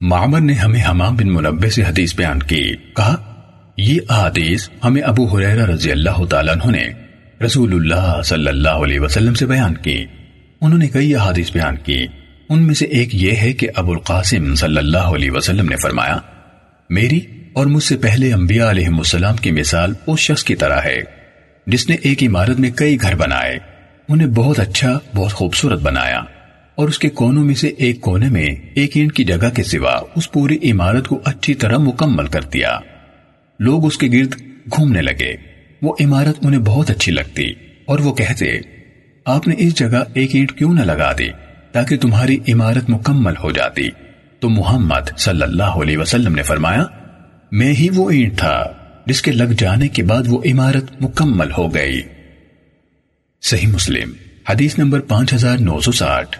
मामर ने हमें हमाम बिन मुनब्बे से हदीस बयान की कहा ये हदीस हमें अबू हुरैरा रजी अल्लाह तु ने रसूलुल्लाह सल्लल्लाहु अलैहि वसल्लम से बयान की उन्होंने कई हदीस बयान की उनमें से एक ये है कि अबुल कासिम सल्लल्लाहु अलैहि वसल्लम ने फरमाया मेरी और मुझसे पहले अंबिया अलैहिस्सलाम की मिसाल उस शख्स की तरह है जिसने एक इमारत में कई घर बनाए उन्हें बहुत अच्छा बहुत खूबसूरत बनाया और उसके कोनों में से एक कोने में एक ईंट की जगह के सिवा उस पूरी इमारत को अच्छी तरह मुकम्मल कर दिया। लोग उसके गिर्द घूमने लगे। वो इमारत उन्हें बहुत अच्छी लगती और वो कहते, आपने इस जगह एक ईंट क्यों न लगा दी ताकि तुम्हारी इमारत मुकम्मल हो जाती? तो मोहम्मद सल्लल्लाहु अलैहि वसल्लम ने फरमाया, मैं ही वो ईंट था जिसके लग जाने के बाद वो इमारत मुकम्मल हो गई। सही मुस्लिम, हदीस नंबर पाँच हज़ार नौ सौ साठ।